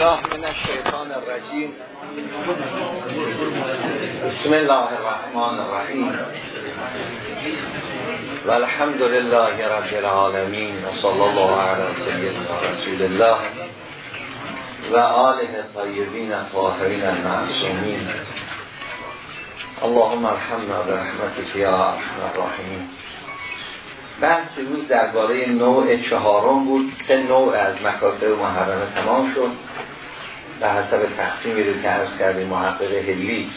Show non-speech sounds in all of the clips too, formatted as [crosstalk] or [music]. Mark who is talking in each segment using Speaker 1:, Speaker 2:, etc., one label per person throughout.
Speaker 1: بالله من الشیطان الرجیم. بسم الله الرحمن الرحیم. و الحمد لله رب العالمین و صلی الله علی سیدنا رسول الله و آله الطیبین الطاهرین المعصومین. اللهم ارحمنا برحمتك یا ارحم الراحمین. بحث روز درباره نوع چهارم بود سه نوع از مکاسب محرمه تمام شد. به حسب تقسیمی رو که عرض کردیم محقق هلی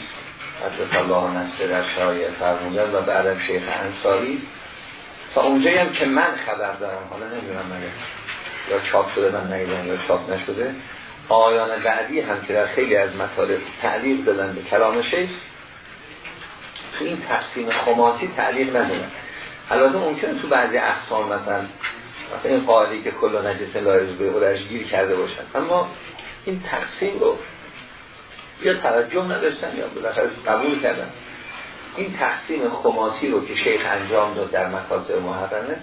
Speaker 1: حضرت الله نصر در شرایع فرمودن و بعدم شیخ انصاری. تا اونجایی هم که من خبر دارم حالا نمی‌دونم مگه یا چاپ شده من نگیدم یا چاپ نشده. آیان بعدی هم که در خیلی از مطالب تعلیق دادن به کلام شیخ تو این تقسیم خماسی تعلیق ندادن البته ممکنه تو بعضی اقسام مثلا مثلا این قاعده که کل نجس لایز به اولش گیر کرده باشن. اما این تقسیم رو یا توجه نداشتن یا بالاخره قبول کردن. این تقسیم خماسی رو که شیخ انجام داد در مکاسب محرمه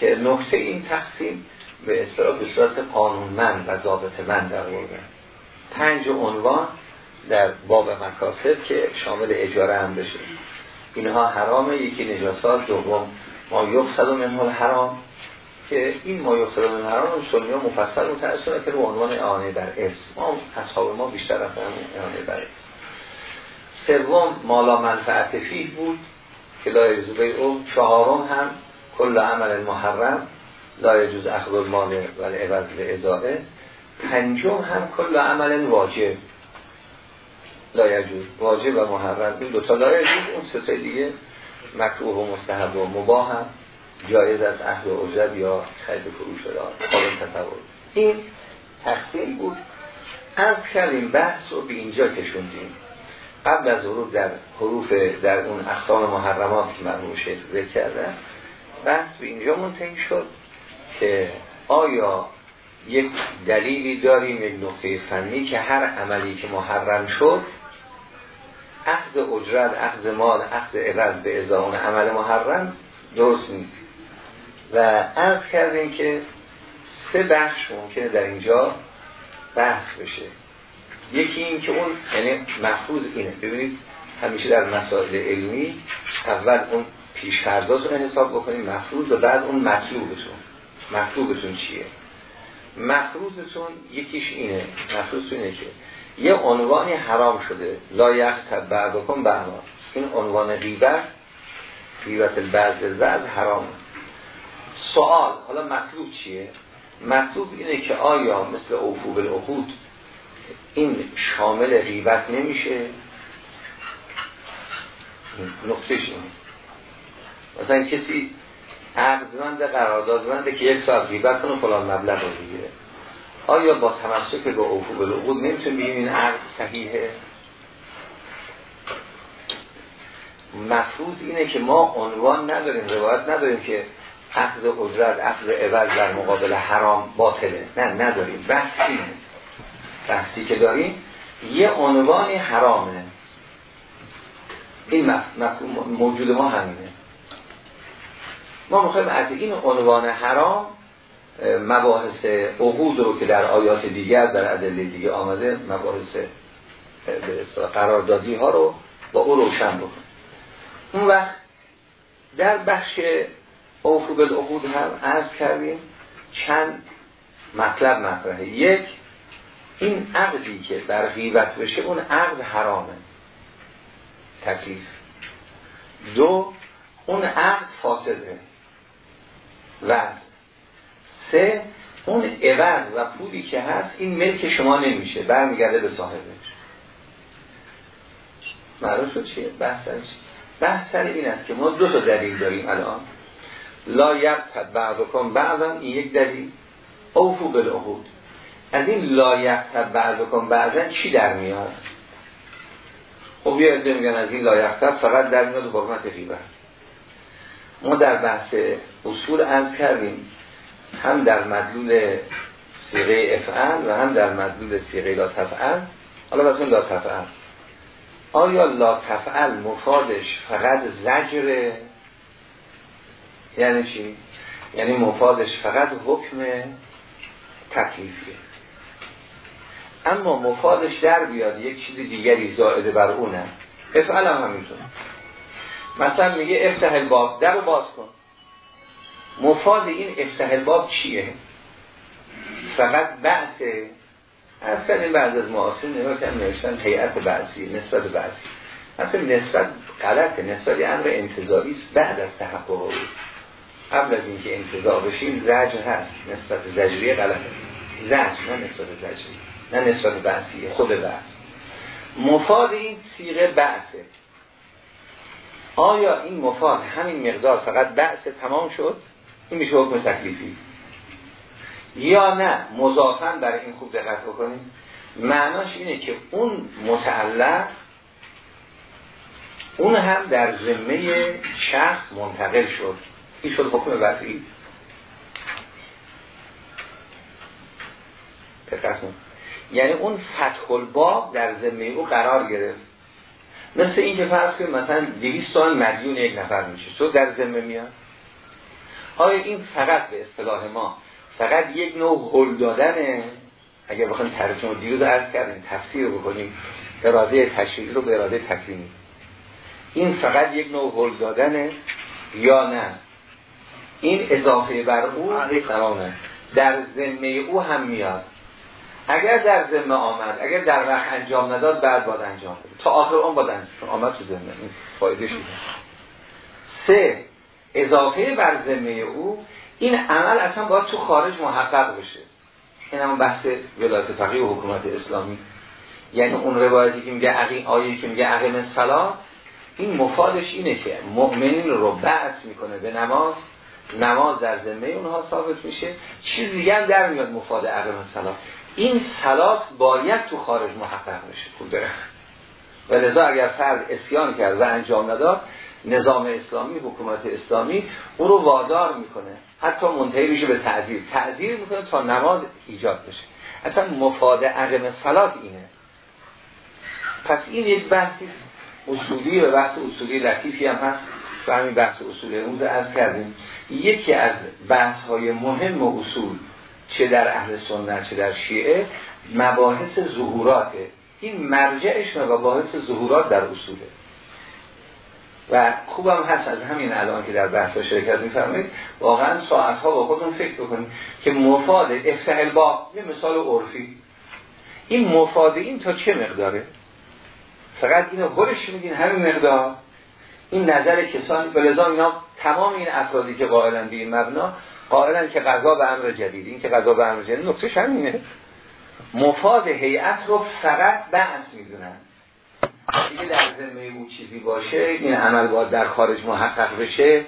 Speaker 1: که نکته این تقسیم به اصطلاح به صورت قانونمند و ضابط من در بردن پنج عنوان در باب مکاسب که شامل اجاره هم بشه. اینها حرامه یکی نجاسات دوم ما یقصد منه حرام که این ما یقصد منه حرام سنی ها مفصل متأثره که رو عنوان اعانه در اسم ما اصحاب ما بیشتر رفتن اعانه در اسم سوم مالا منفعت فیه بود که لا یجوز او. چهارم هم کل عمل محرم لا یجوز اخذ المال و العوض اداره. پنجم هم کل عمل واجب لا یجوز. واجب و محرم. این دو تا لا یجوز اون سه دیگه مکروه و مستحب و مباه هم. جایز از اهل اجرد یا خرید فروش دار قابل تصور. این تقسیم بود. از کردیم بحث رو به اینجا کشوندیم. قبل از ورود در حروف در اون اقسام محرمات که مرموم شیخ ذکر کرده بحث به اینجا منتهی شد که آیا یک دلیلی داریم یک نقطه فنی که هر عملی که محرم شد اخذ اجرت اخذ مال اخذ عوض به ازاون عمل محرم درست نیست. و عرض کردیم که سه بخش ممکنه در اینجا بحث بشه. یکی این که اون یعنی محفوظ اینه. ببینید همیشه در مسائل علمی اول اون پیشفرزاتون حساب بکنید محفوظ و بعد اون مطلوبتون. مطلوبتون چیه؟ مفروضتون یکیش اینه. مفروضتون اینه که یه عنوانی حرام شده. لا یخت بعدکم بعضا. این عنوان غیبت غیبت البعض بعض حرام سوال حالا مطلوب چیه؟ مطلوب اینه که آیا مثل اوفو بالعقود این شامل غیبت نمیشه؟ نقطهش اینه. مثلا کسی عقدمند قراردادمنده که یک ساعت غیبت کنه فلان مبلغ رو بگیره آیا با تمسک به عفو بالعقود نمی‌تونیم بگیم این عقد صحیحه؟ مفروض اینه که ما عنوان نداریم روایت نداریم که اخذ اجرت اخذ عوض در مقابل حرام باطله. نه نداریم. بحثی بحثی که داریم یه عنوانی حرامه. این موجود ما همینه. ما می‌خوایم از این عنوان حرام مباحث عقود رو که در آیات دیگر در ادله دیگه آمده مباحث قراردادی ها رو با او روشن بکنیم. اون وقت در بخش اوفو بالعقود هم عرض کردیم. چند مطلب مطرحه. یک این عقدی که در غیبت بشه اون عقد حرامه. تکلیف. دو اون عقد فاسده. و سه اون عوض و پولی که هست این ملک شما نمیشه. برمیگرده به صاحبش. معلوم شد چیه؟ بحث سر بحث این است که ما دو تا دلیل داریم الان. لا یقتد بعضکم بعضا این یک دلیل. اوفو بالعهود. از این لا یقتد بعضکم بعضا چی در میاد؟ خب یه عده میگن از این لا یقتد فقط در میاد حرمت غیبت ما در بحث اصول از کردیم. هم در مدلول سیغه افعل و هم در مدلول سیغه لا تفعل حالا بسیم لا تفعل آیا لا تفعل مفادش فقط زجر یعنی چی؟ یعنی مفادش فقط حکم تکلیفیه. اما مفادش در بیاد یک چیز دیگری زائده بر اونه. افعل هم همینطور. مثلا میگه افتح الباب در باز کن. مفاد این افتح الباب چیه؟ فقط بحث از این بعض از معاصر نگاه کردن نوشتن هیئت بعضی نسبت بعضی. اصلا نسبت غلطه نسبت امر انتظاری است بعد از تحقق. قبل از اینکه انتظار بشیم زجر هست نسبت زجریه غلطه. زجر نه نسبت زجری نه نسبت بحثیه خود بحث مفاد این سیغه بحثه آیا این مفاد همین مقدار فقط بحث تمام شد؟ این میشه حکم تکلیفی. یا نه مضافن برای این خوب دقت بکنیم. معناش اینه که اون متعلق اون هم در ذمه شخص منتقل شد. این شد حکم وضعی یعنی اون فتح الباب در ذمه او قرار گرفت. مثل این که فرض کنیم مثلا 200 تومن مدیون یک نفر میشه. تو در ذمه میاد. آیا این فقط به اصطلاح ما فقط یک نوع هل دادنه؟ اگر بخوایم ترجمه دیروز عرض کردیم تفسیر بکنیم اراده تشریعی رو به اراده تکوینی این فقط یک نوع هل دادنه یا نه؟ این اضافه بر او یک در ذمه او هم میاد. اگر در ذمه آمد اگر در وقت انجام نداد بعد باید انجام بده. تا آخر اون باید انجام آمد تو ذمه. این فایده شده سه اضافه بر ذمه او این عمل اصلا باید تو خارج محقق بشه. این هم بحث ولایت فقیه و حکومت اسلامی. یعنی اون روایتی که میگه عقیم آیه که میگه عقیم الصلاه این مفادش اینه که مؤمنین رو بعث می‌کنه به نماز نماز در ذمه اونها ثابت میشه. چیز دیگر در میاد مفاد عقیم الصلاه این صلات باید تو خارج محقق میشه خوب و لذا اگر فرد اسیان کرد و انجام نداد نظام اسلامی حکومت اسلامی او رو وادار می‌کنه. حتی منتهی میشه به تعذیر تعذیر می‌کنه تا نماز ایجاد بشه. اصلا مفاد عقم سلات اینه. پس این یک بحثی اصولی و بحث اصولی لطیفی هم هست. و همین بحث اصولی امروز از کردیم. یکی از بحث های مهم و اصول چه در اهل سنت چه در شیعه مباحث ظهوراته. این مرجعش مباحث ظهورات در اصوله. و خوبم هست از همین الان که در بحث شرکت میفرمایید واقعا ساعت ها با خودتون فکر بکنید که مفاد افتح الباب یه مثال عرفی. این مفاد این تا چه مقداره؟ فقط اینو خودش میگین همین مقدار. این نظر کسانی بلزا اینا تمام این افرادی که قائلن به این مبنا قائلن که قضا به امر جدید. این که قضا به امر جدید نکتهش همینه. مفاد هیئت رو فقط بحث می‌دونن. دیگه در ذمه او چیزی باشه این عمل باید در خارج محقق بشه.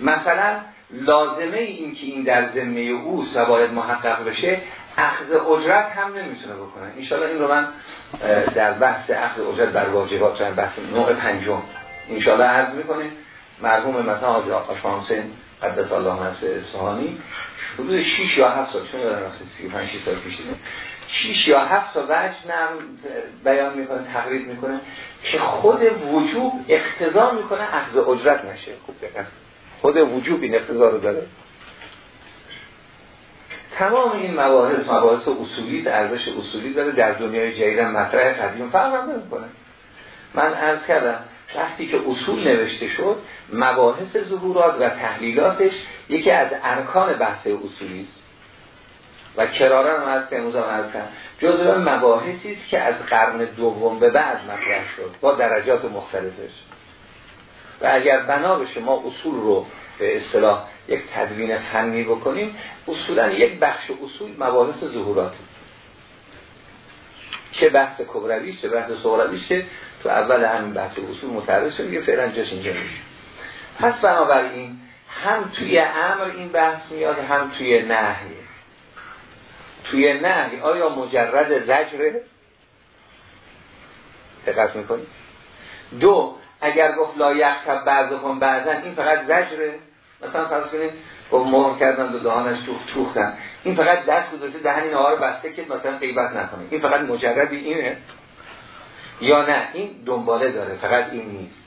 Speaker 1: مثلا لازمه این که این در ذمه او باید محقق بشه اخذ اجرت هم نمی‌تونه بکنه. انشاءالله این رو من در بحث اخذ اجرت بر واجبات بحث نوع پنجم. انشاءالله عرض می‌کنه. مرحوم مثلا آقا حسین قدس الله نفس اصحانی حدود 6 یا 7 سال چون یادم رفته 35 سال پیش 6 یا 7 تا وجه نم بیان می‌کنه تقریب می‌کنه که خود وجوب اقتضا می‌کنه اخذ اجرت نشه. خوب دقت. خود وجوب این اقتضا رو داره. تمام این مباحث مباحث اصولی ارزش اصولی داره. در دنیای جدید مطرح قدیم فرق نمی‌کنه. من عرض کردم وقتی که اصول نوشته شد مباحث ظهورات و تحلیلاتش یکی از ارکان بحث اصولی است. و کرارن هم از که امروز هم جزو مباحثی است که از قرن دوم به بعد مطرح شد با درجات مختلفش. و اگر بنا بشه ما اصول رو به اصطلاح یک تدوین فنی بکنیم اصولا یک بخش اصول مباحث ظهوراتی چه بحث کبروی چه بحث صغروی چه تو اول همین بحث اصول متعرض شد یه فعلا جاش اینجا میشه پس بنابراین هم توی امر این بحث میاد هم توی نهی. توی نهی آیا مجرد زجره دقت می‌کنید دو اگر گفت لا یختب بعضکم بعضا این فقط زجره؟ مثلا فرض کنید گفت مهم کردن دو دهانش توخ توختن. این فقط دست گذاشته دهن این رو بسته که مثلا غیبت نکنه. این فقط مجردی اینه. یا نه این دنباله داره فقط این نیست.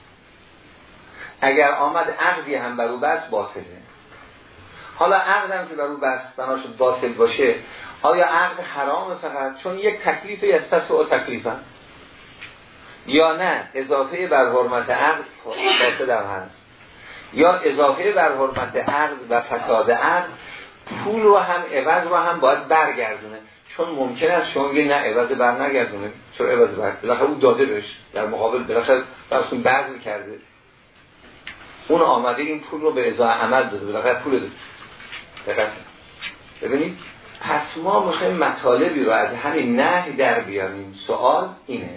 Speaker 1: اگر آمد عقدی هم بر او بس باطله. حالا عقدم که بر او بس بناشد باطل باشه آیا عقد حرام فقط؟ چون یک تکلیفی از و تکلیف یا نه اضافه بر حرمت عقد فاسد هم هست. یا اضافه بر حرمت عقد و فساد عقد پول رو هم عوض رو هم باید برگردونه. چون ممکن است شما بگید نه عوض بر نگردونه چرا عوض بر؟ بالاخره او داده بهش. در مقابل بالاخره براتون بذل کرده اون آمده این پول رو به ازای عمل داده. بالاخره پول داده. ببینید پس ما می‌خوایم مطالبی رو از همین نه در بیاریم. سوال اینه.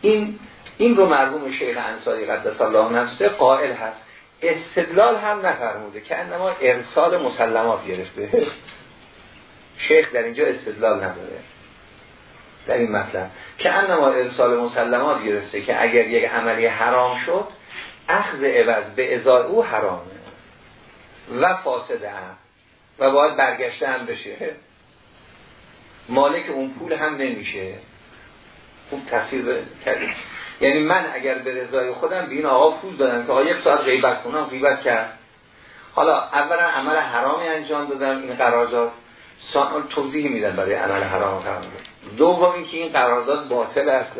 Speaker 1: این این رو مرحوم شیخ انصاری قدس الله نفسه قائل هست. استدلال هم نفرموده که انما ارسال مسلمات گرفته. شیخ در اینجا استدلال نداره. در این مطلب. که انما ارسال مسلمات گرفته که اگر یک عملی حرام شد اخذ عوض به ازای او حرامه. و فاسد هم. و باید برگشته هم بشه. مالک اون پول هم نمیشه. خوب تصویر کردیم. یعنی من اگر به رضای خودم به این آقا پول دادم که آقا یک ساعت غیبت کنم غیبت کرد. حالا اولا عمل حرامی انجام دادم این قرارداد. توضیح میدن برای عمل حرام قرار دوم اینکه این قرارداد باطل است.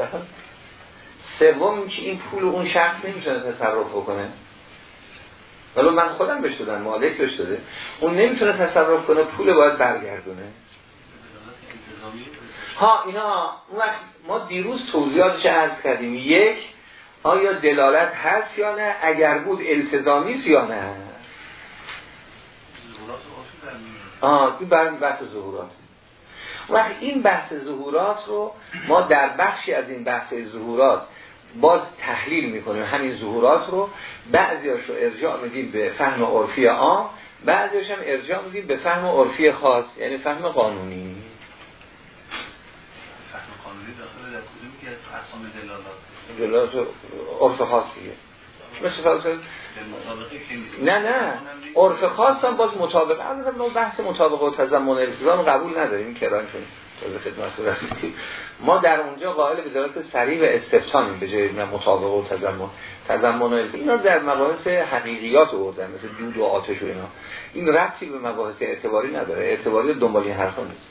Speaker 1: سوم اینکه این پول اون شخص نمی‌تونه تصرف بکنه. ولی من خودم بهش دادم مالک بهش داده. اون نمی‌تونه تصرف کنه پول باید برگردونه. ها اینا ما دیروز توضیحاتش عرض کردیم. یک آیا دلالت هست یا نه؟ اگر بود التزامی یا نه؟ آه این برمی بحث ظهورات. وقت این بحث ظهورات رو ما در بخشی از این بحث ظهورات باز تحلیل می‌کنیم همین ظهورات رو. بعضیاش رو ارجاع میدیم به فهم عرفی عام بعضیاش هم ارجاع میدیم به فهم عرفی خاص یعنی فهم قانونی.
Speaker 2: فهم قانونی داخل در کدومی که از اقسام
Speaker 1: دلالات؟ دلالات عرف خاص دیگه. مثل فلسفه نه نه. عرف خاص هم باز مطابق. ما بحث مطابق و تضمن التزام قبول نداریم. کران شد خدمت ما در اونجا قائل به دلالت سریع و استفتانیم به جای مطابق و تضمن. تضمن اینا در مباحث حقیقیات آوردن مثل دود و آتش و اینا. این ربطی به مباحث اعتباری نداره. اعتباری دنبال این حرفا نیست.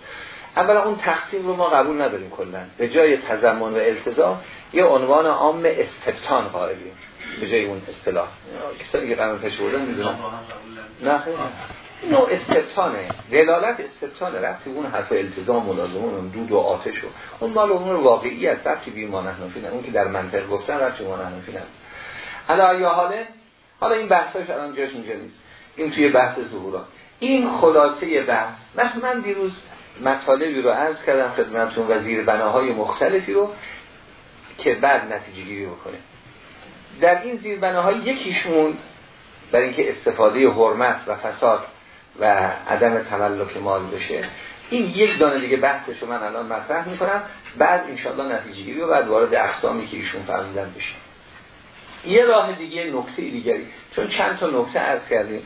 Speaker 1: اولا اون تقسیم رو ما قبول نداریم کلا. به جای تضمن و التزام یه عنوان عام استفتان قائلیم. به جای اون اصطلاح. کسایی که قرار تشه بودن می‌دونن. نه خیلی نوع استبتانه دلالت استبتانه رفتی اون حرف التزام ملازمون اون دود و آتش و اون مال اون واقعی است. رفتی بی ما نه اون که در منطق گفتن رفتی ما نحنفی نه حالا یا حاله؟ حالا این بحثاش الان جاش اینجا نیست. این توی بحث ظهورات این خلاصه بحث. مثلا من دیروز مطالبی رو عرض کردم خدمتتون و زیر بناهای مختلفی رو که بعد نتیجه گیری بکنه در این زیربناهای یکیشون برای اینکه استفاده حرمت و فساد و عدم تملک مال بشه. این یک دانه دیگه بحثشو من الان مطرح می‌کنم. بعد انشاءالله نتیجه گیری و بعد وارد اقسامی که ایشون فرمودن بشه. یه راه دیگه نکته دیگری. چون چند تا نکته عرض کردیم.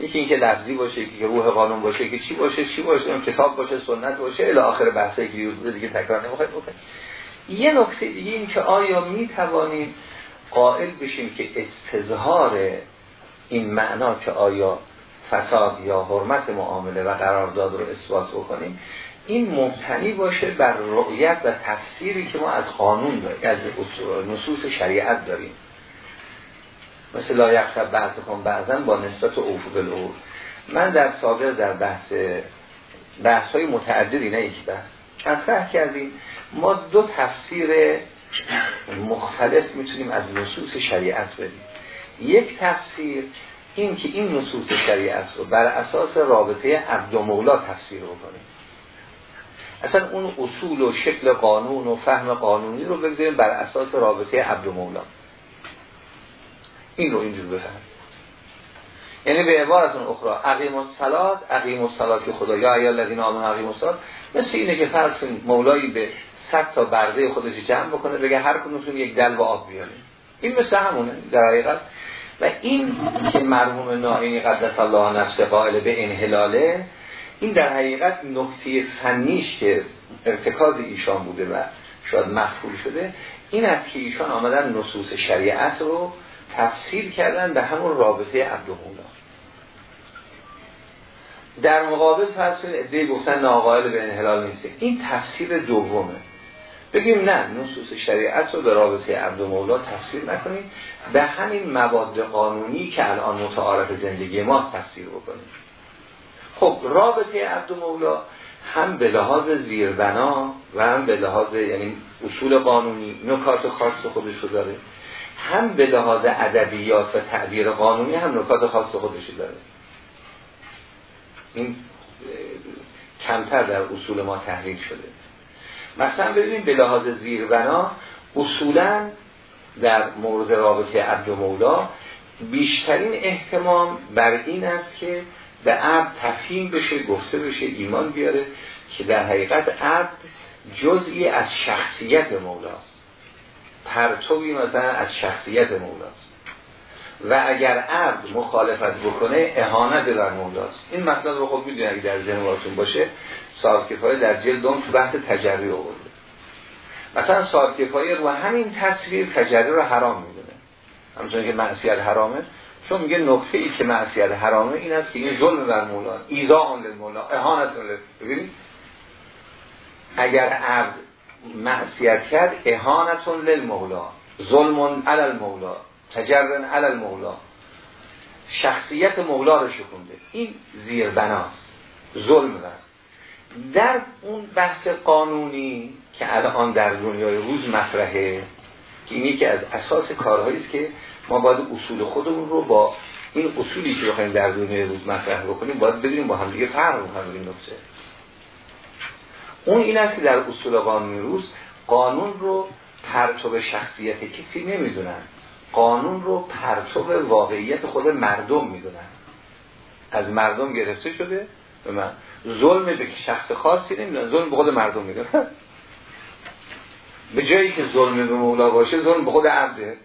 Speaker 1: یکی اینکه لفظی باشه که روح قانون باشه که چی باشه چی باشه اون کتاب باشه سنت باشه الی آخر بحثی که دیگه تکرار نمی‌خواید بکنید یه نکته دیگه این که آیا می توانیم قائل بشیم که استظهار این معنا که آیا فساد یا حرمت معامله و قرارداد رو اثبات بکنیم این مبتنی باشه بر رؤیت و تفسیری که ما از قانون داریم از نصوص شریعت داریم. مثل لا یخصب بحث کن بعضا با نسبت افق العور من در سابق در بحث بحث های متعددی نه یک بحث. مطرح کردیم. ما دو تفسیر مختلف می‌تونیم از نصوص شریعت بدیم یک تفسیر این که این نصوص شریعت رو بر اساس رابطه عبد و مولا تفسیر بکنیم اصلا اون اصول و شکل قانون و فهم قانونی رو بگذاریم بر اساس رابطه عبد و مولا. این رو اینجور بفهم یعنی به عبارت اون اخرى عقیم الصلات عقیم الصلات که خدا یا ایال الذین آمنوا عقیم الصلات مثل اینه که فرض مولایی به صد تا برده خودش جمع بکنه بگه هر کدومتون یک دل و آب بیاریم این مثل همونه در حقیقت. و این که مرحوم نائینی قدس الله نفس قائل به انحلاله این در حقیقت نکته فنیش که ارتکاز ایشان بوده و شاید مخفول شده این است که ایشان آمدن نصوص شریعت رو تفسیر کردن به همون رابطه عبد در مقابل فرض کنید گفتن ناقائل به انحلال نیست. این تفسیر دومه. بگیم نه نصوص شریعت رو به رابطه عبد و مولا تفسیر نکنیم. به همین مواد قانونی که الان متعارف زندگی ما تفسیر بکنیم. خب رابطه عبد و مولا هم به لحاظ زیربنا و هم به لحاظ یعنی اصول قانونی نکات خاص خودش رو داره. هم به لحاظ ادبیات و تعبیر قانونی هم نکات خاص خودش داره. این کمتر در اصول ما تحریک شده. مثلا ببینیم به لحاظ زیربنا اصولا در مورد رابطه عبد و مولا بیشترین احتمام بر این است که به عبد تفهیم بشه گفته بشه ایمان بیاره که در حقیقت عبد جزئی از شخصیت مولاست. پرتوی مثلا از شخصیت مولاست. و اگر عبد مخالفت بکنه اهانت در مولاست. این مطلب رو خب می‌دونید در ذهن باشه صاحب در جلد دوم تو بحث تجربی آورده. مثلا صاحب کفایه رو همین تصویر تجربی رو حرام می‌دونه. همچنان که معصیت حرامه. چون میگه نکته ای که معصیت حرامه این است که این ظلم بر مولا ایزا آن مولا اهانت ببینید؟ اگر عبد معصیت کرد اهانتون للمولا ظلم علی المولا تجرن علی المولا. شخصیت مولا رو شکنده این زیر بناست ظلم بر در اون بحث قانونی که الان در دنیای روز مطرحه که یکی از اساس کارهایی است که ما باید اصول خودمون رو با این اصولی که بخوایم در دنیای روز مطرح بکنیم باید بدونیم با هم دیگه فرق می‌کنه این نکته اون این است که در اصول قانونی روز قانون رو پرتو شخصیت کسی نمی‌دونن. قانون رو پرتو واقعیت خود مردم می‌دونن. از مردم گرفته شده به من. ظلم به شخص خاصی نمی‌دونن ظلم به خود مردم می‌دونن [laughs] به جایی که ظلم به مولا باشه ظلم به خود عبده.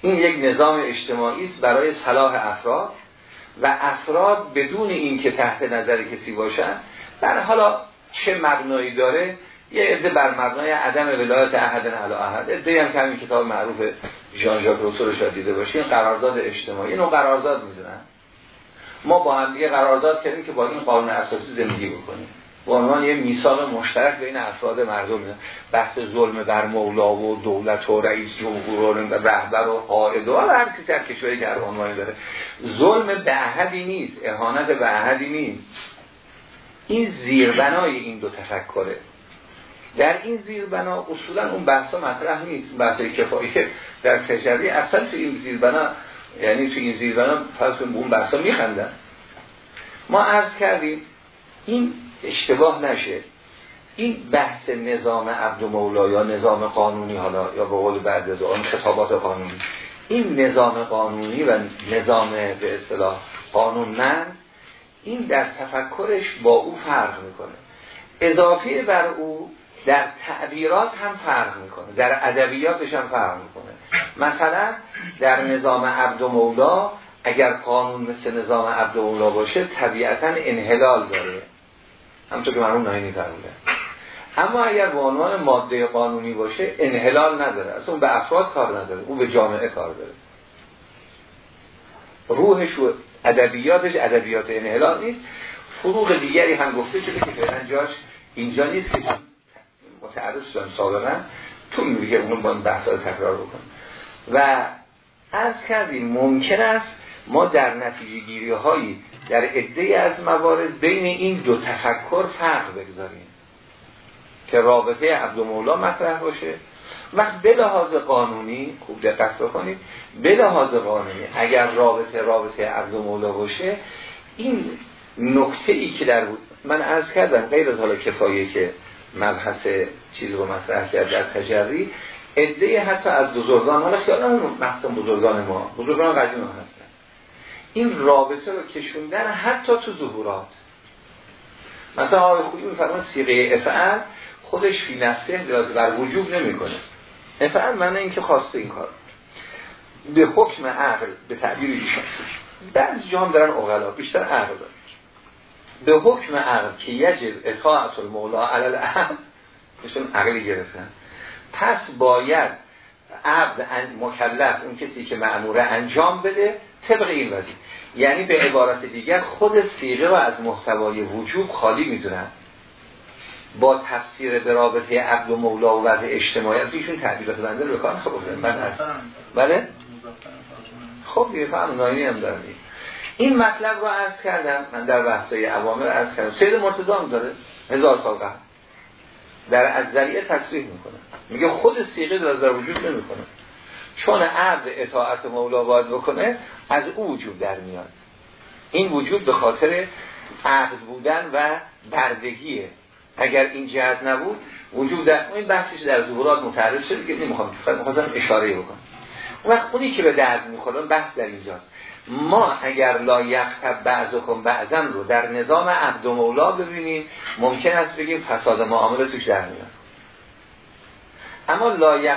Speaker 1: این یک نظام اجتماعی است برای صلاح افراد و افراد بدون اینکه تحت نظر کسی باشن در حالا چه مبنایی داره؟ یه عده بر مبنای عدم ولایت احد علی احد. عده هم که همین کتاب معروف ژان ژاک روسو رو شاید دیده باشین قرارداد اجتماعی. اینو قرارداد می‌دونن. ما با هم دیگه قرارداد کردیم که با این قانون اساسی زندگی بکنیم. به عنوان یه میثاق مشترک بین افراد مردم. بحث ظلم بر مولا و دولت و رئیس جمهور و رهبر و قائد و هر کسی در کشوری که عنوانی داره. ظلم به نیست اهانت به احدی نیست. این زیربنای این دو تفکره. در این زیربنا اصولا اون بحثا مطرح نیست. بحث کفایه در تجربی اصلا تو این زیربنا یعنی تو این زیربنا فرض کنیم اون بحثا میخندن. ما عرض کردیم این اشتباه نشه. این بحث نظام عبد مولا یا نظام قانونی حالا یا به قول بعد از آن خطابات قانونی. این نظام قانونی و نظام به اصطلاح قانون من این در تفکرش با او فرق می‌کنه. اضافه بر او در تعبیرات هم فرق می‌کنه. در ادبیاتش هم فرق می‌کنه. مثلا در نظام عبد و مولا اگر قانون مثل نظام عبد و مولا باشه طبیعتا انحلال داره. همونطور که مرمون نهینی فرموده اما اگر به عنوان ماده قانونی باشه انحلال نداره. اصلا اون به افراد کار نداره اون به جامعه کار داره. روحش و ادبیاتش ادبیات انحلال نیست. فروغ دیگری هم گفته شده که فعلا جاش اینجا نیست که متعرض شدن سابقا. تو میگه اون با بحث تکرار بکن و از کردیم ممکن است ما در نتیجه گیری هایی در عده از موارد بین این دو تفکر فرق بگذاریم که رابطه عبد مولا مطرح باشه. وقت به لحاظ قانونی خوب دقت بکنید به لحاظ قانونی اگر رابطه رابطه عبد مولا باشه این نکته ای که در بود من از کردم غیر از حالا کفایه که مبحث چیز رو مطرح کرد در تجری عده حتی از بزرگان حالا خیال اون مقصد بزرگان ما بزرگان قدیم هستن. این رابطه رو کشوندن حتی تو ظهورات. مثلا آقای خوبی میفرمان سیغه افعل خودش فی نفسه بر وجوب نمی‌کنه. افعل معنی اینکه خواسته این کار. به حکم عقل به تعبیر ایشان. بعضی جام دارن اغلا بیشتر عقل دارن. به حکم عقل که یجب اطاعت المولا علل اهم ایشون عقلی گرفتن. پس باید عبد مکلف اون کسی که معموره انجام بده طبق این وزید یعنی به عبارت دیگر خود سیغه رو از محتوای وجوب خالی می‌دونن. با تفسیر به رابطه عبد و مولا و وضع اجتماعی از ایشون تعبیرات بنده رو کار خب من بله؟ خب دیگه فهم ناینی هم دارم. این مطلب رو عرض کردم. من در بحثای عوامر عرض کردم. سید مرتضی هم داره. هزار سال قبل. در از ذریعه تصریح می‌کنه. میگه خود سیغه در وجود نمی‌کنه. چون عبد اطاعت مولا باید بکنه از او وجود در میاد. این وجود به خاطر عقد بودن و بردگیه. اگر این جهت نبود وجود در این بحثش در ظهورات متعرض شده که نمی‌خوام می‌خواستم اشاره بکنم. وقت اونی که به درد می‌خوره بحث در اینجاست. ما اگر لا یختب بعضکم بعضن رو در نظام عبد و مولا ببینیم ممکن است بگیم فساد معامله توش در میاد. اما لا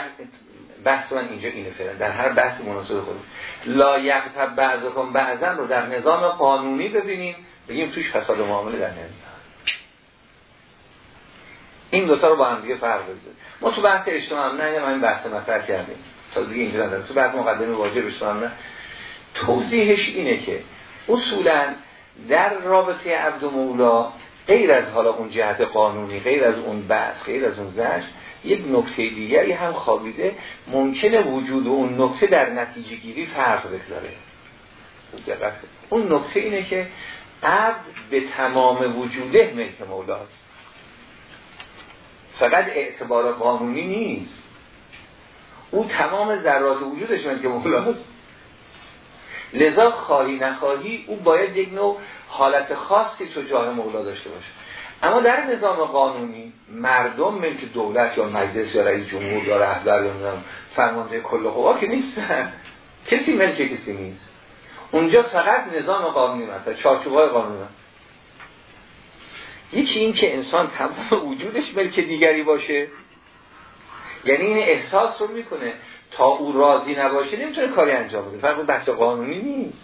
Speaker 1: بحث من اینجا اینه فعلا. در هر بحث مناسب خود. لا یقتب بعضکم بعضن رو در نظام قانونی ببینیم بگیم توش فساد معامله در نمیاد این دوتا رو با هم دیگه فرق بزنیم ما تو بحث اجتماع نه من این بحث مطرح کردیم. تا دیگه اینجا ندارم. تو بحث مقدمه واجب اجتماع نه. توضیحش اینه که اصولا در رابطه عبد مولا غیر از حالا اون جهت قانونی غیر از اون بحث غیر از اون زش یک نکته دیگری هم خوابیده ممکنه وجود اون نکته در نتیجه گیری فرق بگذاره. اون نکته اینه که عبد به تمام وجوده ملک مولاست. فقط اعتبار قانونی نیست. او تمام ذرات وجودش ملک مولاست. لذا خواهی نخواهی او باید یک نوع حالت خاصی تو جاه مولا داشته باشه. اما در نظام قانونی مردم ملک دولت یا مجلس یا رئیس جمهور یا رهبر یا فرمانده کل قوا که نیستن. کسی ملک کسی نیست. اونجا فقط نظام قانونی مثلا چارچوبای قانونی یکی این که انسان تمام وجودش ملک دیگری باشه. یعنی این احساس رو می‌کنه. تا او راضی نباشه نمی‌تونه کاری انجام بده. فرق بحث قانونی نیست.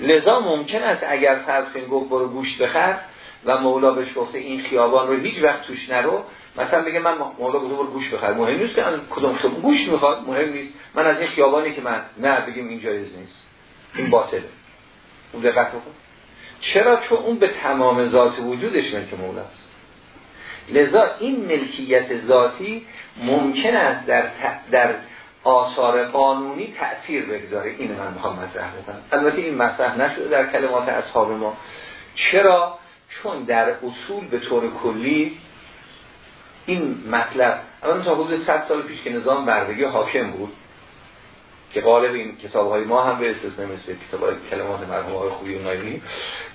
Speaker 1: لذا ممکن است اگر فرض گفت برو گوشت بخر و مولا بهش گفته این خیابان رو هیچ وقت توش نرو. مثلا بگه من مولا گفته برو گوشت بخر مهم نیست که کدوم گوشت می‌خواد مهم نیست. من از این خیابانی که من نه بگیم این جایز نیست. این باطله. اون دقت بکن. چرا؟ چون اون به تمام ذات وجودش ملک مولاست لذا این ملکیت ذاتی ممکن است در, در آثار قانونی تأثیر بگذاره. این من می‌خوام مطرح بکنم. البته این مطرح نشده در کلمات اصحاب ما. چرا؟ چون در اصول به طور کلی این مطلب اما تا حدود 100 سال پیش که نظام بردگی حاکم بود که غالب این کتاب های ما هم به استثناء مثل کتاب کلمات مرحوم های خوبی و نایمی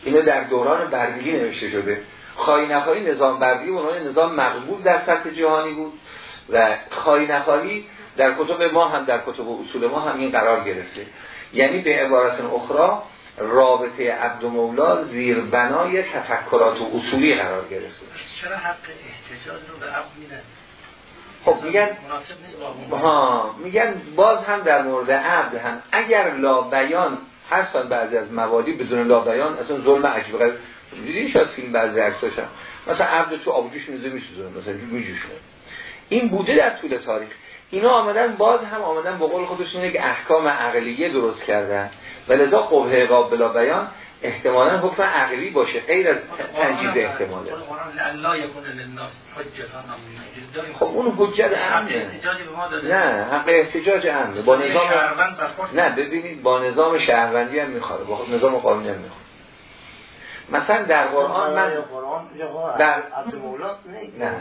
Speaker 1: اینه در دوران بردگی نوشته شده. خواهی نخواهی نظام بردگی اونها نظام مقبول در سطح جهانی بود و خواهی نخواهی در کتب ما هم در کتب اصول ما هم این قرار گرفته. یعنی به عبارت اخرى رابطه عبد و مولا زیر بنای تفکرات و اصولی قرار گرفته.
Speaker 2: چرا حق احتجاج رو به عبد میدن؟
Speaker 1: خب میگن ها میگن باز هم در مورد عبد هم. اگر لا بیان هستن بعضی از موالی بدون لا بیان اصلا ظلم عجیب غریب. دیدین شاید فیلم بعضی عکساش هم. مثلا عبد تو آبجوش میزه میسوزونه. مثلا میجوشه این بوده در طول تاریخ. اینا آمدن باز هم آمدن به قول خودشون یک احکام عقلیه درست کردن. و لذا قبه قابل بلا بیان احتمالا حکم عقلی باشه غیر از تنجیز احتماله خب اون حجت امنه. نه حق احتجاج امنه. با نظام نه ببینید با نظام شهروندی هم می‌خواد با نظام قانونی هم می‌خواد. مثلا در قرآن من در نه.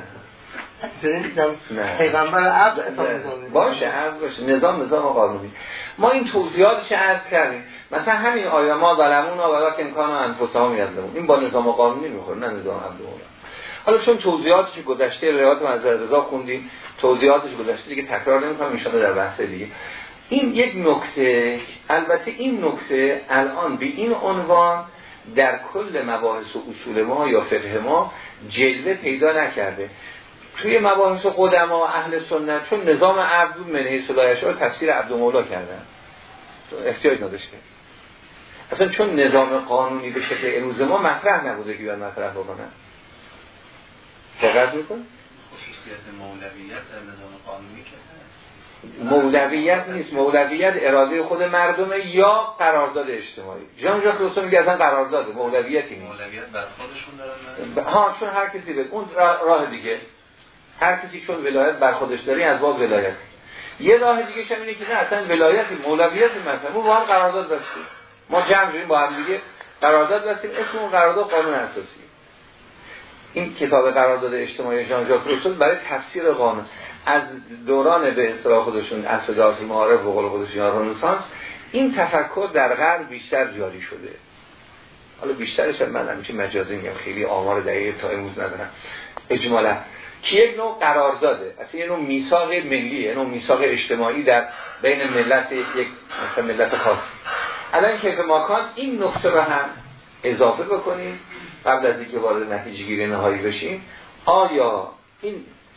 Speaker 3: پیغمبر عبد
Speaker 1: باشه عبد باشه. نظام نظام قانونی ما این توضیحاتش عرض کردیم. مثلا همین آیا ما ظلمون و که امکان انفسهم یظلمون این با نظام قانونی می‌خوره نه نظام عبد حالا چون توضیحاتش گذشته روایات از رضا خوندیم توضیحاتش گذشته دیگه تکرار نمی‌کنم ان در بحث دیگه. این یک نکته البته این نکته الان به این عنوان در کل مباحث و اصول ما یا فقه ما جلوه پیدا نکرده. توی مباحث قدما و اهل سنت چون نظام عبد منهی صلاحش رو تفسیر عبد مولا کردن احتیاج نداشته. اصلا چون نظام قانونی به شکل امروز ما مطرح نبوده که بیان مطرح بکنن دقت میکن
Speaker 2: خصوصیت مولویت در نظام قانونی که
Speaker 1: مولویت نیست. مولویت اراده خود مردمه یا قرارداد اجتماعی. جان جا روسو میگه اصلا قرارداده مولویتی نیست.
Speaker 2: مولویت بر خودشون دارن.
Speaker 1: ها چون هر کسی به اون راه دیگه. هر کسی چون ولایت بر خودش داری از باب ولایت. یه راه دیگه شم اینه که نه اصلا ولایت مولویت مثلا ما با هم قرارداد بستیم ما جمع شدیم با هم دیگه. قرارداد بستیم اسم اون قرارداد قانون اساسی. این کتاب قرارداد اجتماعی جان ژاک روسو برای تفسیر قانون. از دوران به اصطلاح خودشون اسدات معارف و قول خودشون رنسانس این تفکر در غرب بیشتر جاری شده. حالا بیشترش من همیشه مجازی میگم. خیلی آمار دقیق تا امروز ندارم. اجمالا. که یک نوع قرارداده. اصلا یک نوع میثاق ملی یک نوع میثاق اجتماعی در بین ملت یک مثلا ملت خاصی الان که ماکان این نقطه رو هم اضافه بکنیم. قبل از اینکه وارد نتیجه گیری نهایی بشیم آیا این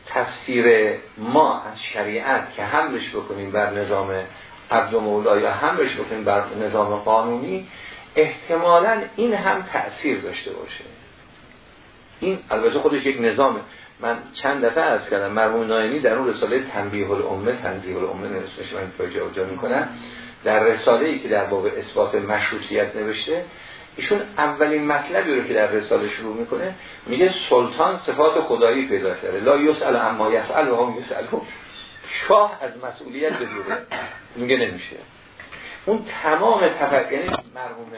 Speaker 1: تفسیر ما از شریعت که حملش بکنیم بر نظام عبد و مولا یا حملش بکنیم بر نظام قانونی احتمالا این هم تأثیر داشته باشه؟ این البته خودش یک نظامه. من چند دفعه از کردم مرموم نایمی در اون رساله تنبیه الامه تنظیح الامه نوشته من پایجا اجا می‌کنم. در رساله ای که در باب اثبات مشروطیت نوشته ایشون اولین مطلبی رو که در رساله شروع می‌کنه میگه سلطان صفات خدایی پیدا کرده. لا یسأل اما یفعل و هم شاه از مسئولیت بدوره میگه نمیشه. اون تمام تفکر یعنی مرحوم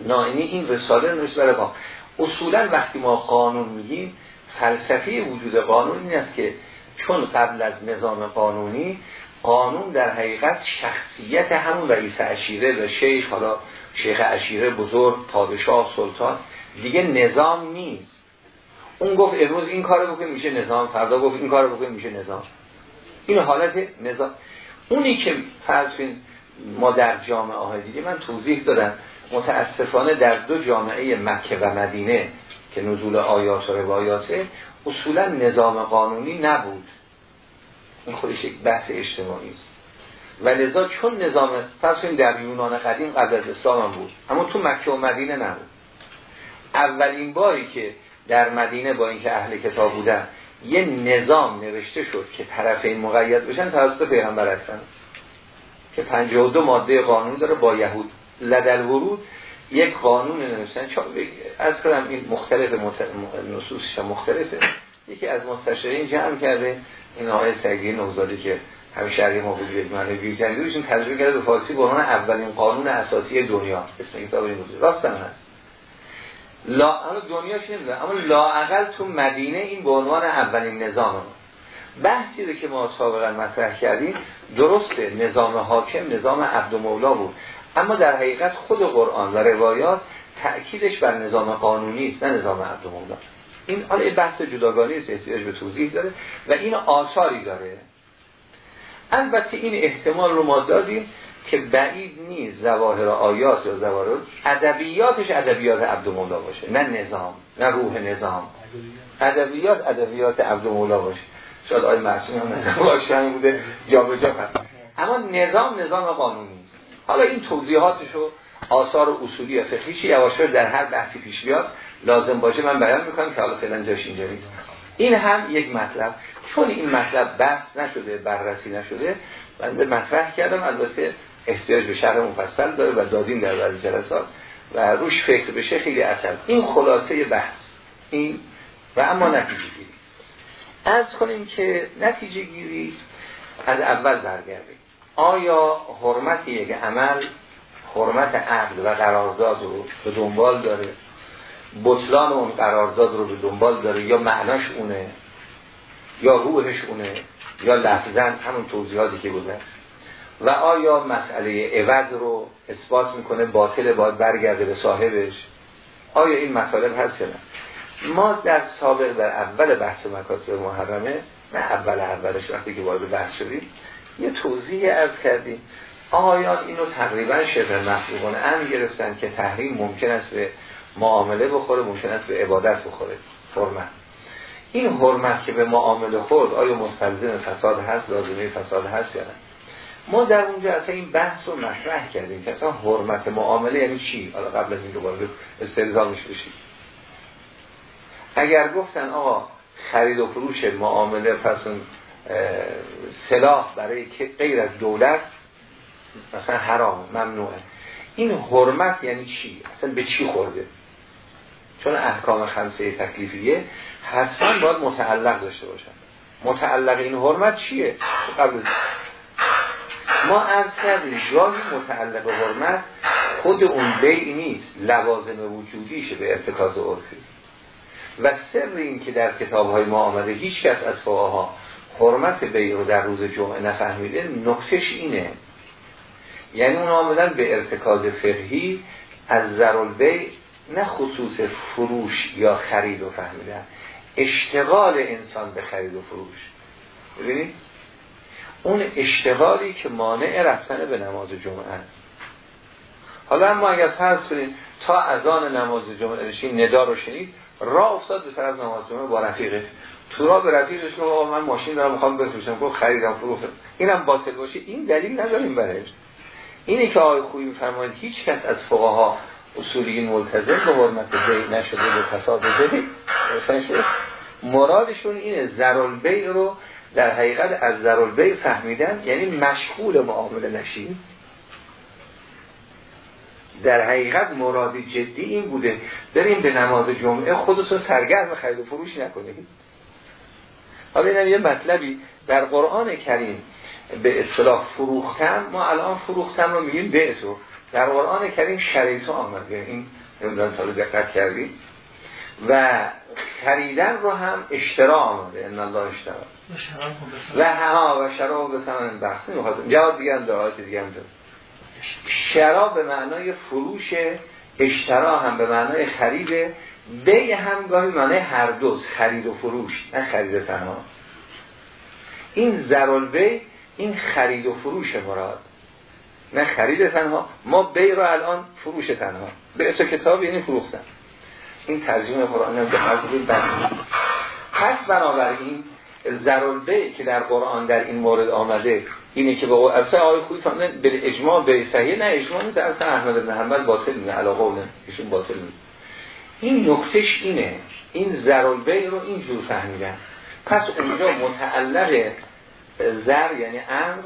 Speaker 1: نائینی این رساله نوشته برای ما. اصولا وقتی ما قانون میگیم فلسفه وجود قانون این است که چون قبل از نظام قانونی قانون در حقیقت شخصیت همون رئیس عشیره و شیخ حالا شیخ عشیره بزرگ پادشاه سلطان دیگه نظام نیست. اون گفت امروز این کار بکنیم میشه نظام. فردا گفت این کار بکنیم میشه نظام. این حالت نظام. اونی که فرض ما در جامعه های دیگه من توضیح دادم متاسفانه در دو جامعه مکه و مدینه که نزول آیات و روایاته اصولا نظام قانونی نبود. این خودش یک بحث اجتماعی است. و لذا چون نظام پس در یونان قدیم قبل از اسلام هم بود اما تو مکه و مدینه نبود. اولین باری که در مدینه با اینکه اهل کتاب بودن یه نظام نوشته شد که طرفین مقید بشن توسط پیغمبر هستن. که 52 ماده قانون داره با یهود. لدل ورود یک قانون نوشتن از کنم این مختلف نصوصش مختلفه. یکی از مستشارین جمع کرده این آقای سگی نوزادی که همین شهری ما بود یک معنی بیرکنگی ایشون ترجمه کرده به فارسی به عنوان اولین قانون اساسی دنیا. اسم کتاب این راست هم هست. لا اما دنیاش نمی‌دونه اما لاعقل تو مدینه این به عنوان اولین نظام. بحثی که ما سابقا مطرح کردیم درسته نظام حاکم نظام عبد مولا بود. اما در حقیقت خود قرآن و روایات تأکیدش بر نظام قانونی است نه نظام عبد و مولا این حالا بحث جداگانه است احتیاج به توضیح داره و این آثاری داره. البته این احتمال رو ما دادیم که بعید نیست زواهر آیات یا زواهر ادبیاتش ادبیات عبدالمولا باشه نه نظام نه روح نظام. ادبیات ادبیات عبدالمولا باشه. شاید آی معصومی هم بوده جا به جا اما نظام نظام قانونی. حالا این توضیحاتش رو آثار اصولی و فقهیش یواشور در هر بحثی پیش بیاد لازم باشه من بیان می‌کنم که حالا فعلا جاش اینجا نیست. این هم یک مطلب. چون این مطلب بحث نشده بررسی نشده من به مطرح کردم. البته احتیاج به شرح مفصل داره و دادیم در بعضی جلسات و روش فکر بشه خیلی اصل این خلاصه بحث. این و اما نتیجه گیری. از کنیم که نتیجه گیری از اول برگرده. آیا حرمت یک عمل حرمت عقل و قرارداد رو به دنبال داره؟ بطلان اون قرارداد رو به دنبال داره یا معناش اونه؟ یا روحش اونه؟ یا لفظن همون توضیحاتی که گذشت؟ و آیا مسئله عوض رو اثبات می‌کنه باطل باید برگرده به صاحبش؟ آیا این مطالب هست نه؟ ما در سابق در اول بحث مکاسب محرمه نه اول اولش وقتی که وارد بحث شدیم یه توضیح از کردیم. آیان اینو تقریبا شبه مفهومون هم گرفتن که تحریم ممکن است به معامله بخوره ممکن است به عبادت بخوره. حرمت. این حرمت که به معامله خورد آیا مستلزم فساد هست لازمه فساد هست یا نه؟ ما در اونجا اصلا این بحث رو مطرح کردیم که اصلا حرمت معامله یعنی چی؟ حالا قبل از این رو وارد استلزامش بشید اگر گفتن آقا خرید و فروش معامله پس سلاح برای غیر از دولت مثلا حرام ممنوعه این حرمت یعنی چی؟ اصلا به چی خورده؟ چون احکام خمسه تکلیفیه حتما باید متعلق داشته باشن متعلق این حرمت چیه؟ قبل ما از کردیم جایی متعلق حرمت خود اون بیع نیست لوازم وجودیشه به ارتکاز عرفی و سر این که در کتاب های معامله هیچ کس از فقها حرمت بیع رو در روز جمعه نفهمیده نکتش اینه. یعنی اون آمدن به ارتکاز فقهی از بیع نه خصوص فروش یا خرید و فهمیدن. اشتغال انسان به خرید و فروش. ببینید اون اشتغالی که مانع رفتن به نماز جمعه است. حالا ما اگر فرض کنید تا اذان نماز جمعه نشین ندا رو شنید راه افتاد به طرف نماز جمعه با رفیقش تو را به رفیقش که من ماشین دارم می‌خوام بفروشم. گفت خریدم فروختم. اینم باطل باشه. این دلیل نداریم برش. اینه که آقای خوبی میفرمایید هیچ کس از فقها اصولی ملتزم به حرمت بی نشده به فساد بی مرادشون اینه زرال بی رو در حقیقت از زرال بی فهمیدن یعنی مشغول معامله نشید در حقیقت مراد جدی این بوده. بریم به نماز جمعه خودتون سرگرم خرید و فروش نکنید. حالا این یه مطلبی. در قرآن کریم به اصطلاح فروختن ما الان فروختن رو میگیم به تو. در قرآن کریم شریطه آمده این نمی‌دونم سال دقت کردی. و خریدن رو هم اشترا آمده. ان الله اشترا. و ها و شراب به ثمن بحث. نمی‌خواد جواب دیگه هم دارات دیگه هم شرا به معنای فروش اشترا هم به معنای خرید بی هم گاهی معنای هر دوست خرید و فروش نه خرید تنها این زرال بی این خرید و فروش مراد. نه خرید تنها ما بی رو الان فروش تنها. به اسم کتاب یعنی فروختن. این ترجمه قرآن به پس بنابراین زرال بی که در قرآن در این مورد آمده اینه که با اصلا آقای خوبی فهمدن به اجماع به صحیح نه اجماع نیست اصلا احمد بن حنبل باطل میگه علاقه ایشون باطل میگه این نکتش اینه. این زرال بی رو اینجور فهمیدن. پس اونجا متعلق زر یعنی امر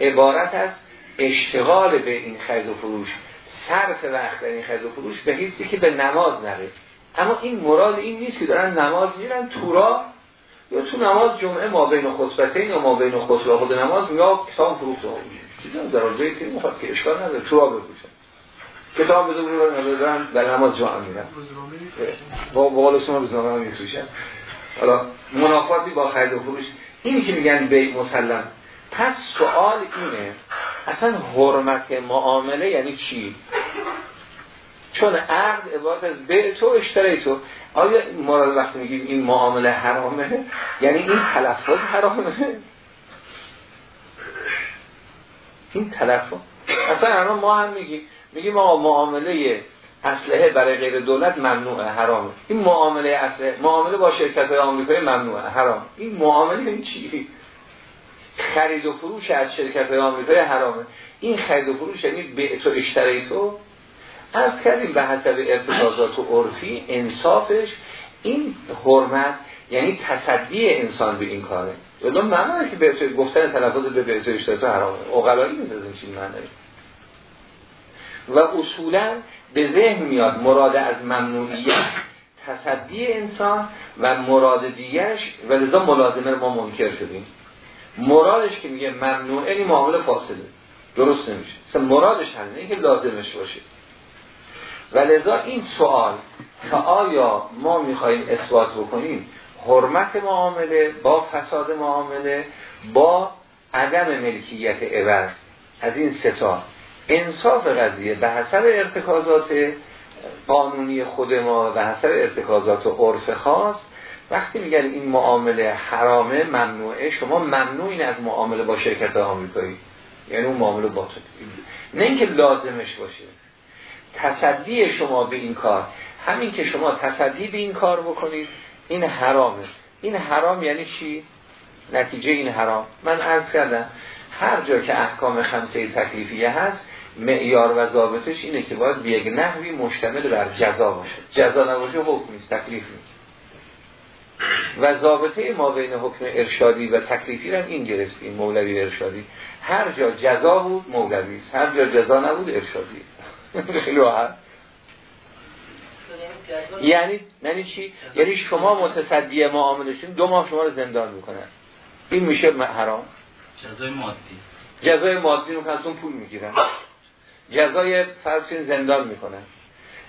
Speaker 1: عبارت از اشتغال به این خرید و فروش صرف وقت در این خرید و فروش به هیچی که به نماز نره. اما این مراد این نیست که دارن نماز میرن تورا یا تو نماز جمعه ما بین خطبتین یا ما بین خطبه خود نماز میگه کتاب فروخت چیزا در که می‌خواد که اشکال نداره. تورا بپوشن کتاب بده رو در نماز جمعه میرن با قول شما روزنامه هم میفروشن حالا منافاتی با خرید و فروش. اینی که میگن بیع مسلم. پس سوال اینه اصلا حرمت معامله یعنی چی؟ چون عقد عبارت از بیع تو اشتری تو. آیا مراد وقتی میگیم این معامله حرامه؟ یعنی این تلفظ حرامه؟ این تلفظ. اصلا ما هم میگیم میگیم آقا معامله اسلحه برای غیر دولت ممنوعه حرامه این معامله اسلحه معامله با شرکت های آمریکایی ممنوعه حرام. این معامله این چی؟ خرید و فروش از شرکت های آمریکایی حرامه. این خرید و فروش یعنی به تو اشتری تو. از کردیم به حسب ارتباطات و عرفی انصافش این حرمت یعنی تصدی انسان به این کاره. بدون معنی که به گفتن تلفظ به به اشتری تو حرامه. اقلایی نیست از این چیز معنی و اصولا به ذهن میاد مراد از ممنوعیت تصدی انسان و مراد دیگرش و لذا ملازمه ما منکر شدیم. مرادش که میگه ممنوعه این معامله فاصله درست نمیشه. مثلا مرادش همینه این که لازمش باشه. و لذا این سوال که آیا ما میخواییم اثبات بکنیم حرمت معامله با فساد معامله با عدم ملکیت عوض از این ستا انصاف قضیه به حسب ارتکازات قانونی خود ما و حسب ارتکازات عرف خاص وقتی میگن این معامله حرامه ممنوعه شما ممنوعین از معامله با شرکت آمریکایی یعنی اون معامله باطل نه اینکه لازمش باشه. تصدی شما به این کار. همین که شما تصدی به این کار بکنید این حرامه. این حرام یعنی چی؟ نتیجه این حرام. من عرض کردم هر جا که احکام خمسه تکلیفیه هست معیار و ضابطش اینه که باید به یک نحوی مشتمل بر جزا باشه. جزا نباشه حکم نیست تکلیف نیست. و ضابطه ما بین حکم ارشادی و تکلیفی هم این گرفتیم مولوی ارشادی. هر جا جزا بود مولوی هر جا جزا نبود ارشادی [laughs] خیلی راحت. یعنی یعنی چی؟ یعنی شما متصدی معاملشون دو ماه شما رو زندان می‌کنن. این میشه حرام؟
Speaker 2: جزای مادی.
Speaker 1: جزای مادی رو پول می‌گیرن. جزای فرسین زندان می‌کنن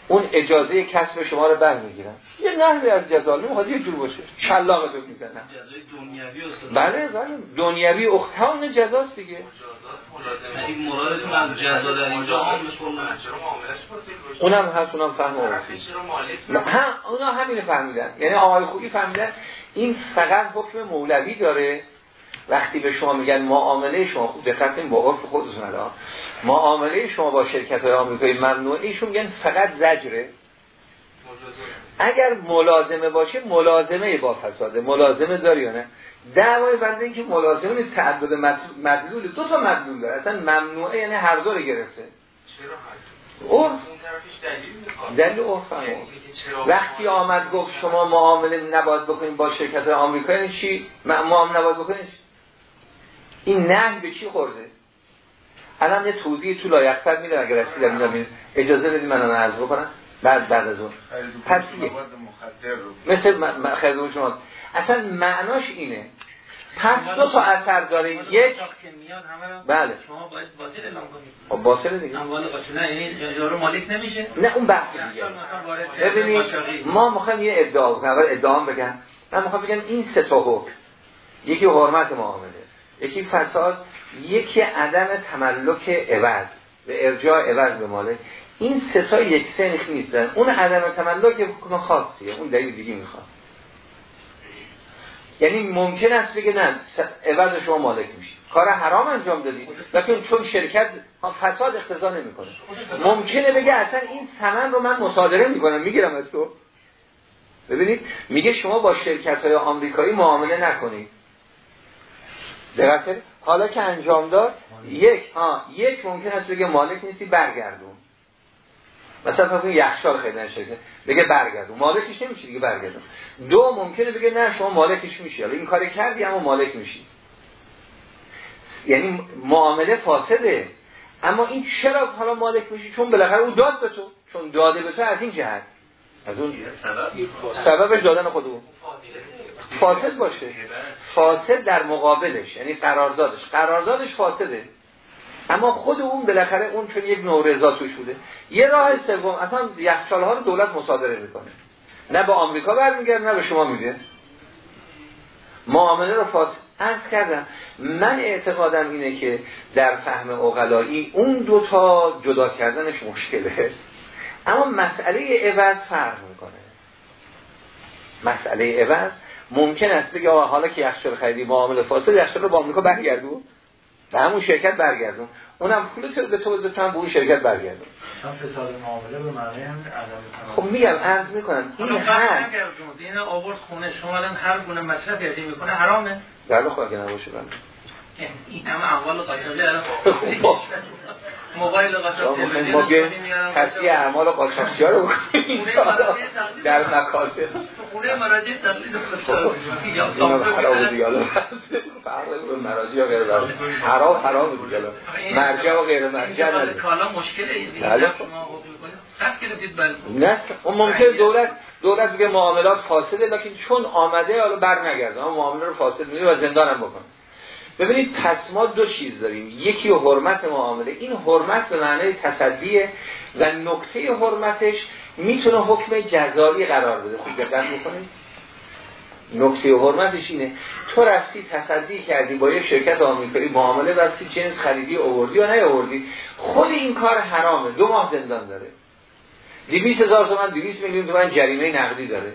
Speaker 1: اون اجازه کسب شما رو برمیگیرن. یه نحوی از جزا نمی‌خواد یه جور باشه. شلاقتو می‌زنن.
Speaker 2: جزای دنیوی
Speaker 1: بله بله. دنیوی اختان جزاست دیگه.
Speaker 2: اینجا
Speaker 1: اونم هست اونم فهم هم اونا همین فهمیدن. یعنی آقای خوبی فهمیدن. این فقط حکم مولوی داره. وقتی به شما میگن معامله شما خوب دقت با عرف خودتون الان معامله شما با شرکت های آمریکایی ممنوعه. ایشون میگن فقط زجره. اگر ملازمه باشه ملازمه با فساده. ملازمه داری یا نه؟ دعوای بنده این که ملازمه نیست تعدد مدلول دو تا مدلول داره. اصلا ممنوعه یعنی هر دو رو گرفته. عرف. دلیل عرف یعنی وقتی آمد گفت شما؟ معامله نباید بکنید با شرکت آمریکایی یعنی چی؟ معامله نباید بکنید این نه به چی خورده؟ الان یه توضیح تو لایقتر میده اگر رسیدم میدم اجازه بدید من عرض بکنم. بعد بعد از اون. پس مثل خیلی شما اصلا معناش اینه. پس دو تا اثر داره. یک بله.
Speaker 2: شما باید باطل اعلام کنید.
Speaker 1: خب باطل دیگه.
Speaker 2: اموال نه یعنی یارو مالک نمیشه.
Speaker 1: نه اون بحث دیگه. ببینید ما می‌خوایم یه ادعا بکنیم. اول ادعا بگم. من می‌خوام بگم این سه تا حکم. یکی حرمت معامله یکی فساد یکی عدم تملک عوض. و ارجاع عوض به مالک این سه تا یک سنخ نیستن اون عدم تملک حکم خاصیه. اون دلیل دیگه می‌خواد یعنی ممکن است بگه نه عوض شما مالک میشید. کار حرام انجام دادید. لیکن چون شرکت فساد اختزا نمی‌کنه. ممکنه بگه اصلا این ثمن رو من مصادره می‌کنم. می‌گیرم از تو. ببینید میگه شما با شرکت های آمریکایی معامله نکنید. دقیقه حالا که انجام داد یک ها یک ممکن است بگه مالک نیستی برگردون. مثلا فکر یخچال خیلی نشه بگه برگردون. مالکش نمیشه دیگه برگردون. دو ممکنه بگه نه شما مالکش میشی. حالا این کاری کردی اما مالک میشی. یعنی معامله فاسده. اما این چرا حالا مالک میشی؟ چون بالاخره او داد به تو. چون داده به تو از این جهت. از اون سببش دادن خود اون فاسد باشه. فاسد در مقابلش یعنی قراردادش. قراردادش فاسده. اما خود اون بالاخره اون چون یک نوع رضا توش بوده یه راه سوم اصلا یخچال ها رو دولت مصادره می‌کنه. نه به آمریکا برمیگرده نه به شما میده معامله رو فاسد. از کردم من اعتقادم اینه که در فهم اقلایی اون دوتا جدا کردنش مشکله. اما مسئله عوض فرق می‌کنه. مسئله عوض ممکن است بگه حالا که یخچال خریدی معامله فاسد یخچال رو با آمریکا برگردون. به همون شرکت برگردون. اونم پول به تو بده به اون شرکت برگردون.
Speaker 2: فساد معامله به معنی هم
Speaker 1: خب میگم عرض می‌کنم این هست
Speaker 2: این آورد خونه. شما الان هر گونه مصرف یادی می‌کنه حرامه.
Speaker 1: بله خب اگه نباشه بله.
Speaker 2: این همه اول قاچاقی خب. موبایل قاچاق
Speaker 1: تصفیه اعمال قاچاقچی ها رو در مکاتب
Speaker 2: خونه مراجع تقلید
Speaker 1: حرام دیگه فرق به مراجع و غیر حرام حرام دیگه مرجع و غیر مرجع نداره.
Speaker 2: کالا مشکله.
Speaker 1: بله. نه اون ممکن دولت دولت بگه معاملات فاسده لیکن چون آمده حالا بر نگرده معامله رو فاسد میده و زندان هم بکنه. ببینید پس ما دو چیز داریم. یکی حرمت معامله. این حرمت به معنی تصدیه و نکته حرمتش می‌تونه حکم جزایی قرار بده. خوب دقت بکنید. نکته حرمتش اینه. تو رفتی تصدی کردی با یه شرکت آمریکایی معامله بستی جنس خریدی آوردی یا نیاوردی. خود این کار حرامه. دو ماه زندان داره. 200 هزار تومن 200 میلیون تومن جریمه نقدی داره.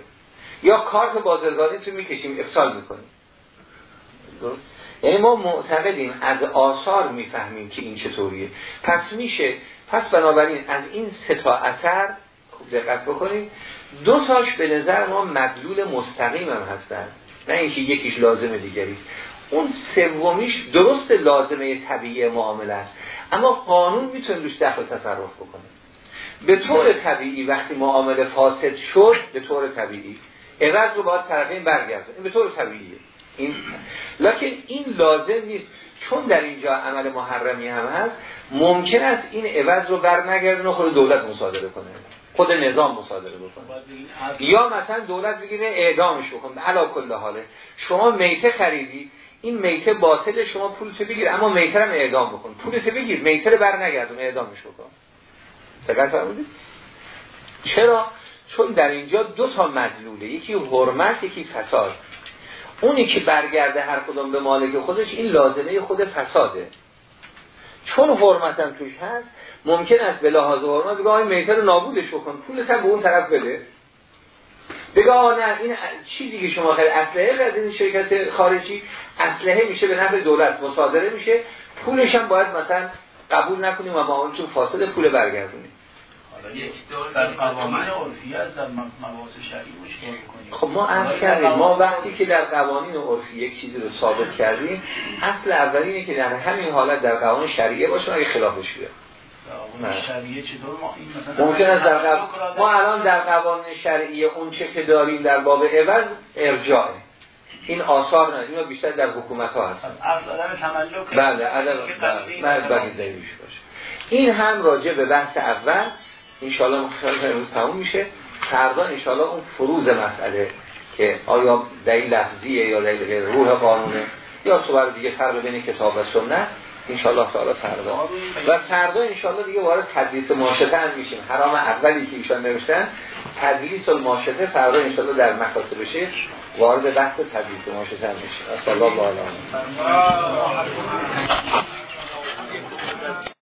Speaker 1: یا کارت بازرگانی تو می‌کشیم افصال می‌کنیم. درست؟ یعنی ما معتقدیم از آثار می‌فهمیم که این چطوریه. پس میشه پس بنابراین از این سه تا اثر خوب دقت بکنید. دو تاش به نظر ما مدلول مستقیم هم هستن. نه اینکه یکیش لازم دیگری اون سومیش درست لازمه طبیعی معامله است. اما قانون می‌تونه دوش دخل تصرف بکنه. به طور طبیعی وقتی معامله فاسد شد به طور طبیعی. عوض رو باید طرفین برگردن این به طور طبیعیه. این لکن این لازم نیست. چون در اینجا عمل محرمی هم هست ممکن است این عوض رو بر و خود دولت مصادره کنه. خود نظام مصادره بکنه. یا مثلا دولت بگیره اعدامش بکنه. علا کل حاله شما میته خریدی این میته باطل شما پولش بگیر اما میته هم اعدام بکن. پولش بگیر میته رو بر نگردون اعدامش بکن. دقت فرمودید؟ چرا؟ چون در اینجا دو تا مدلوله. یکی حرمت یکی فساد. اونی که برگرده هر کدوم به مالک خودش این لازمه خود فساده. چون حرمتم توش هست ممکن است به لحاظ حرمت بگه آقای میتر رو نابودش بکن پولت هم به اون طرف بده. بگه آقا نه این چیزی که شما خیلی اسلحه از این شرکت خارجی اسلحه میشه به نفع دولت مصادره میشه. پولش هم باید مثلا قبول نکنیم و ما اون فاسد پول برگردونیم
Speaker 3: در قوانین عرفی از در مواس شرعی
Speaker 1: کنیم خب ما عرض کردیم ما وقتی که در قوانین عرفی یک چیزی رو ثابت کردیم اصل اول اینه که در همین حالت در قوانین شریعه باشه اگه خلافش بیاد ممکن است در قو... ما الان در قوانین شرعی اون چه که داریم در باب عوض ارجاعه این آثار نه اینا بیشتر در حکومت ها هستن بله عدم بله بله این هم راجع به بحث اول انشاءالله مخصوصا امروز تموم میشه. فردا انشاءالله اون فروز مسئله که آیا دلیل لفظیه یا دلیل روح قانونه یا صور دیگه فرق بین کتاب و سنت انشاءالله تعالی فردا. و فردا انشاءالله دیگه وارد تدریس ماشته هم میشیم. حرام اولی که ایشان نوشتن تدریس ماشته فردا انشاءالله در مکاتب بشه وارد بحث تدریس ماشته هم میشیم. صلی الله علیه